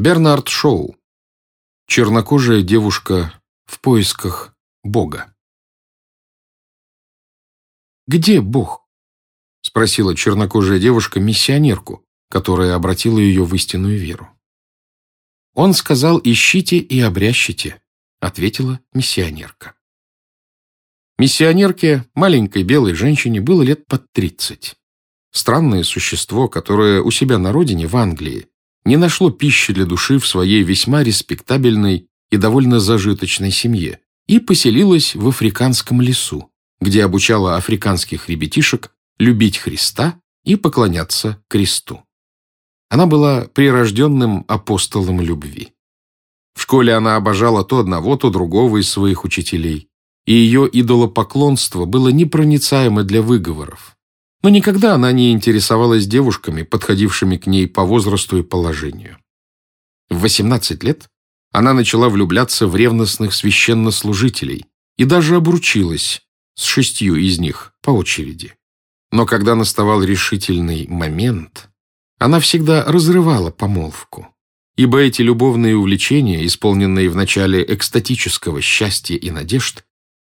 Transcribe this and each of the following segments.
Бернард Шоу. Чернокожая девушка в поисках Бога. «Где Бог?» — спросила чернокожая девушка миссионерку, которая обратила ее в истинную веру. «Он сказал, ищите и обрящите», — ответила миссионерка. Миссионерке, маленькой белой женщине, было лет под тридцать. Странное существо, которое у себя на родине, в Англии, не нашло пищи для души в своей весьма респектабельной и довольно зажиточной семье и поселилось в африканском лесу, где обучала африканских ребятишек любить Христа и поклоняться кресту. Она была прирожденным апостолом любви. В школе она обожала то одного, то другого из своих учителей, и ее идолопоклонство было непроницаемо для выговоров. Но никогда она не интересовалась девушками, подходившими к ней по возрасту и положению. В 18 лет она начала влюбляться в ревностных священнослужителей и даже обручилась с шестью из них по очереди. Но когда наставал решительный момент, она всегда разрывала помолвку, ибо эти любовные увлечения, исполненные в начале экстатического счастья и надежд,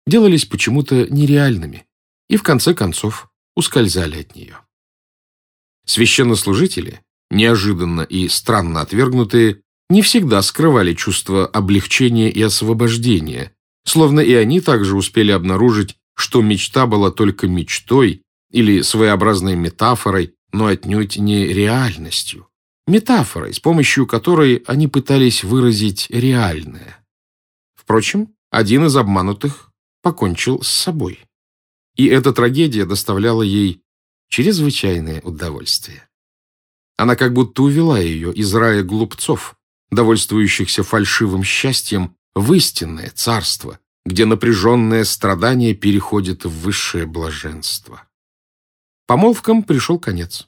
делались почему-то нереальными и, в конце концов, ускользали от нее. Священнослужители, неожиданно и странно отвергнутые, не всегда скрывали чувство облегчения и освобождения, словно и они также успели обнаружить, что мечта была только мечтой или своеобразной метафорой, но отнюдь не реальностью. Метафорой, с помощью которой они пытались выразить реальное. Впрочем, один из обманутых покончил с собой и эта трагедия доставляла ей чрезвычайное удовольствие. Она как будто увела ее из рая глупцов, довольствующихся фальшивым счастьем, в истинное царство, где напряженное страдание переходит в высшее блаженство. Помолвкам пришел конец.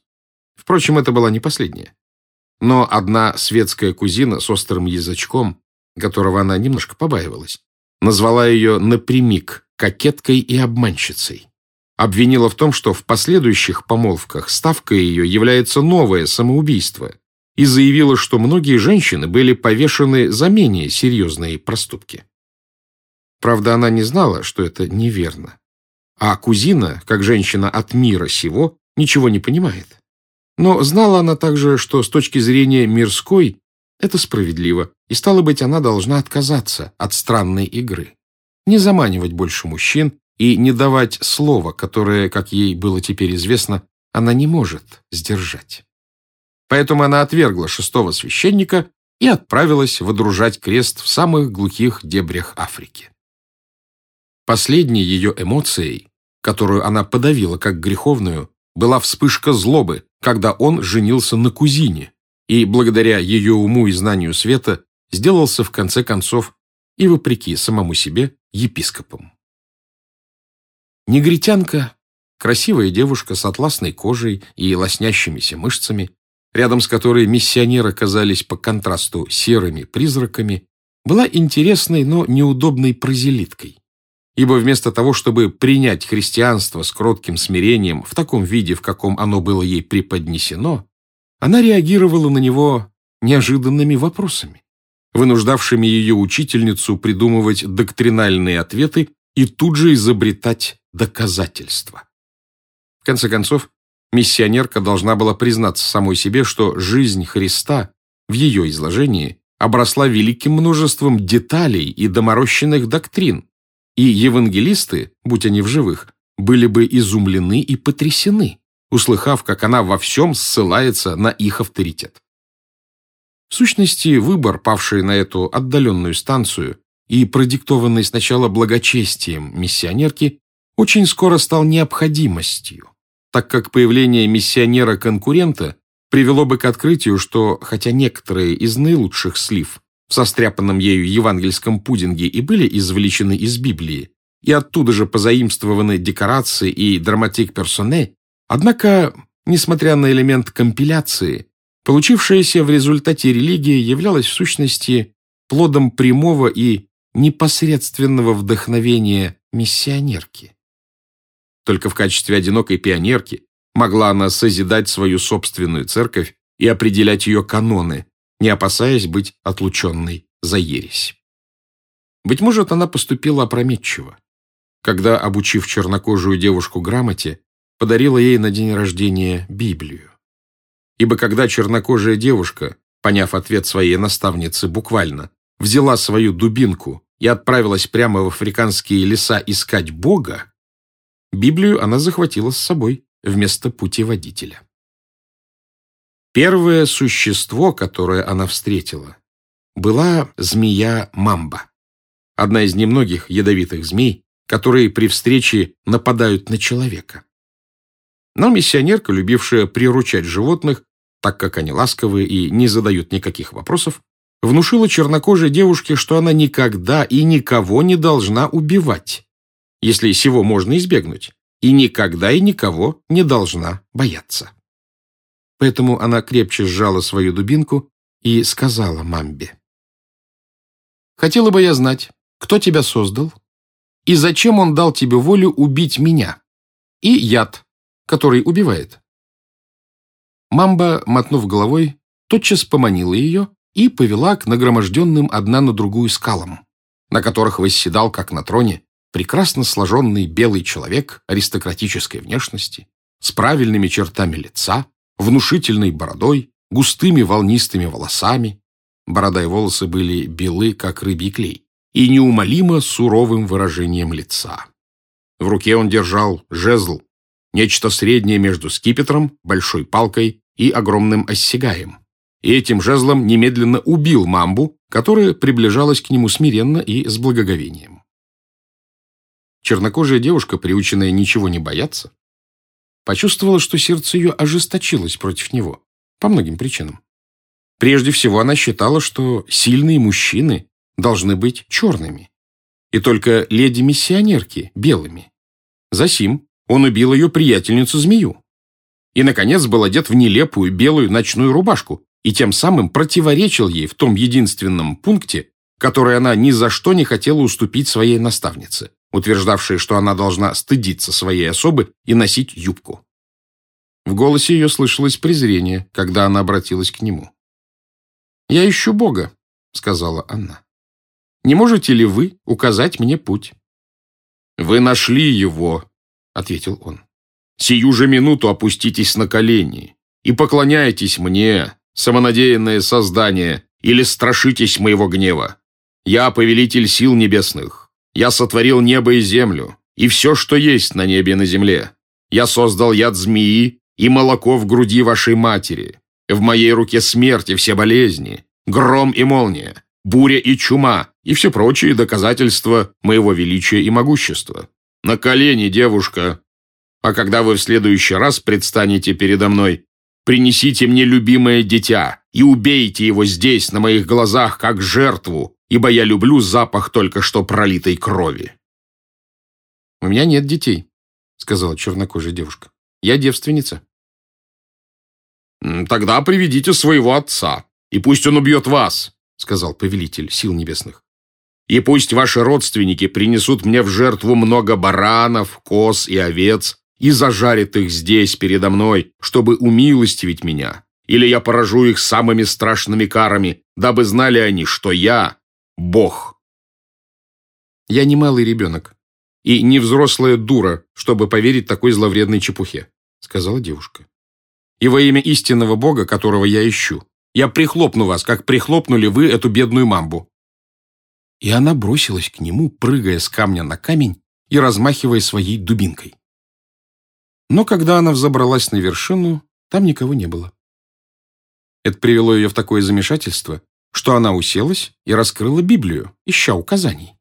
Впрочем, это была не последняя. Но одна светская кузина с острым язычком, которого она немножко побаивалась, назвала ее напрямик кокеткой и обманщицей. Обвинила в том, что в последующих помолвках ставкой ее является новое самоубийство, и заявила, что многие женщины были повешены за менее серьезные проступки. Правда, она не знала, что это неверно. А кузина, как женщина от мира сего, ничего не понимает. Но знала она также, что с точки зрения мирской это справедливо, и, стало быть, она должна отказаться от странной игры не заманивать больше мужчин и не давать слова, которое, как ей было теперь известно, она не может сдержать. Поэтому она отвергла шестого священника и отправилась водружать крест в самых глухих дебрях Африки. Последней ее эмоцией, которую она подавила как греховную, была вспышка злобы, когда он женился на кузине и, благодаря ее уму и знанию света, сделался в конце концов и, вопреки самому себе, епископом. Негритянка, красивая девушка с атласной кожей и лоснящимися мышцами, рядом с которой миссионеры казались по контрасту серыми призраками, была интересной, но неудобной прозелиткой. Ибо вместо того, чтобы принять христианство с кротким смирением в таком виде, в каком оно было ей преподнесено, она реагировала на него неожиданными вопросами вынуждавшими ее учительницу придумывать доктринальные ответы и тут же изобретать доказательства. В конце концов, миссионерка должна была признаться самой себе, что жизнь Христа в ее изложении обросла великим множеством деталей и доморощенных доктрин, и евангелисты, будь они в живых, были бы изумлены и потрясены, услыхав, как она во всем ссылается на их авторитет. В сущности, выбор, павший на эту отдаленную станцию и продиктованный сначала благочестием миссионерки, очень скоро стал необходимостью, так как появление миссионера-конкурента привело бы к открытию, что, хотя некоторые из наилучших слив в состряпанном ею евангельском пудинге и были извлечены из Библии, и оттуда же позаимствованы декорации и драматик персоне, однако, несмотря на элемент компиляции, Получившаяся в результате религия являлась в сущности плодом прямого и непосредственного вдохновения миссионерки. Только в качестве одинокой пионерки могла она созидать свою собственную церковь и определять ее каноны, не опасаясь быть отлученной за ересь. Быть может, она поступила опрометчиво, когда, обучив чернокожую девушку грамоте, подарила ей на день рождения Библию. Ибо когда чернокожая девушка, поняв ответ своей наставницы буквально, взяла свою дубинку и отправилась прямо в африканские леса искать Бога, Библию она захватила с собой вместо путеводителя. Первое существо, которое она встретила, была змея Мамба, одна из немногих ядовитых змей, которые при встрече нападают на человека. Но миссионерка, любившая приручать животных, так как они ласковые и не задают никаких вопросов, внушила чернокожей девушке, что она никогда и никого не должна убивать, если сего можно избегнуть, и никогда и никого не должна бояться. Поэтому она крепче сжала свою дубинку и сказала мамбе. «Хотела бы я знать, кто тебя создал, и зачем он дал тебе волю убить меня, и яд, который убивает?» Мамба, мотнув головой, тотчас поманила ее и повела к нагроможденным одна на другую скалам, на которых восседал, как на троне, прекрасно сложенный белый человек аристократической внешности, с правильными чертами лица, внушительной бородой, густыми волнистыми волосами, борода и волосы были белы, как рыбий клей, и неумолимо суровым выражением лица. В руке он держал жезл, нечто среднее между скипетром, большой палкой и огромным оссягаем. И этим жезлом немедленно убил мамбу, которая приближалась к нему смиренно и с благоговением. Чернокожая девушка, приученная ничего не бояться, почувствовала, что сердце ее ожесточилось против него по многим причинам. Прежде всего, она считала, что сильные мужчины должны быть черными, и только леди-миссионерки – белыми. Засим он убил ее приятельницу-змею. И, наконец, был одет в нелепую белую ночную рубашку и тем самым противоречил ей в том единственном пункте, который она ни за что не хотела уступить своей наставнице, утверждавшей, что она должна стыдиться своей особы и носить юбку. В голосе ее слышалось презрение, когда она обратилась к нему. «Я ищу Бога», — сказала она. «Не можете ли вы указать мне путь?» «Вы нашли его», — ответил он. «Сию же минуту опуститесь на колени и поклоняйтесь мне, самонадеянное создание, или страшитесь моего гнева. Я повелитель сил небесных. Я сотворил небо и землю, и все, что есть на небе и на земле. Я создал яд змеи и молоко в груди вашей матери. В моей руке смерть и все болезни, гром и молния, буря и чума, и все прочие доказательства моего величия и могущества. На колени, девушка. А когда вы в следующий раз предстанете передо мной, принесите мне любимое дитя и убейте его здесь, на моих глазах, как жертву, ибо я люблю запах только что пролитой крови». «У меня нет детей», — сказала чернокожая девушка. «Я девственница». «Тогда приведите своего отца, и пусть он убьет вас», — сказал повелитель сил небесных. «И пусть ваши родственники принесут мне в жертву много баранов, коз и овец, и зажарит их здесь передо мной, чтобы умилостивить меня, или я поражу их самыми страшными карами, дабы знали они, что я – Бог. Я не малый ребенок и не взрослая дура, чтобы поверить такой зловредной чепухе, сказала девушка. И во имя истинного Бога, которого я ищу, я прихлопну вас, как прихлопнули вы эту бедную мамбу. И она бросилась к нему, прыгая с камня на камень и размахивая своей дубинкой. Но когда она взобралась на вершину, там никого не было. Это привело ее в такое замешательство, что она уселась и раскрыла Библию, ища указаний.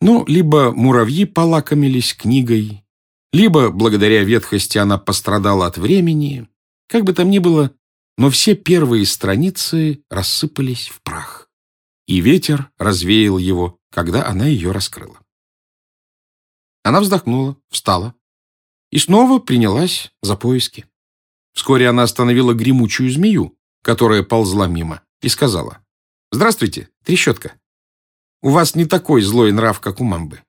Ну, либо муравьи полакомились книгой, либо, благодаря ветхости, она пострадала от времени. Как бы там ни было, но все первые страницы рассыпались в прах, и ветер развеял его, когда она ее раскрыла. Она вздохнула, встала и снова принялась за поиски. Вскоре она остановила гремучую змею, которая ползла мимо, и сказала, «Здравствуйте, трещотка. У вас не такой злой нрав, как у мамбы.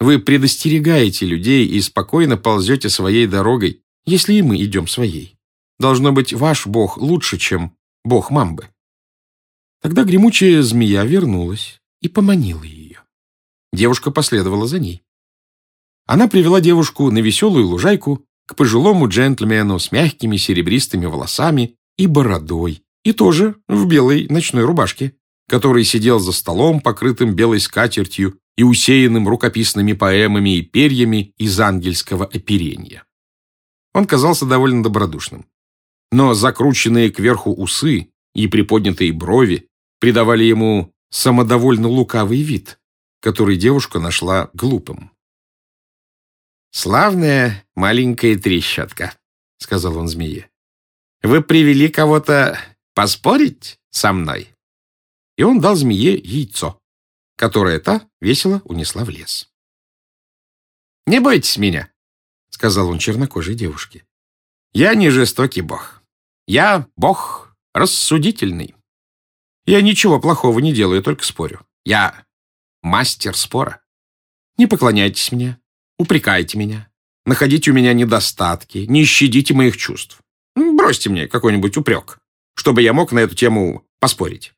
Вы предостерегаете людей и спокойно ползете своей дорогой, если и мы идем своей. Должно быть, ваш бог лучше, чем бог мамбы. Тогда гремучая змея вернулась и поманила ее. Девушка последовала за ней. Она привела девушку на веселую лужайку к пожилому джентльмену с мягкими серебристыми волосами и бородой, и тоже в белой ночной рубашке, который сидел за столом, покрытым белой скатертью и усеянным рукописными поэмами и перьями из ангельского оперения. Он казался довольно добродушным. Но закрученные кверху усы и приподнятые брови придавали ему самодовольно лукавый вид, который девушка нашла глупым. «Славная маленькая трещотка», — сказал он змее. «Вы привели кого-то поспорить со мной?» И он дал змее яйцо, которое та весело унесла в лес. «Не бойтесь меня», — сказал он чернокожей девушке. «Я не жестокий бог. Я бог рассудительный. Я ничего плохого не делаю, только спорю. Я мастер спора. Не поклоняйтесь мне, упрекайте меня, находите у меня недостатки, не щадите моих чувств. Бросьте мне какой-нибудь упрек, чтобы я мог на эту тему поспорить.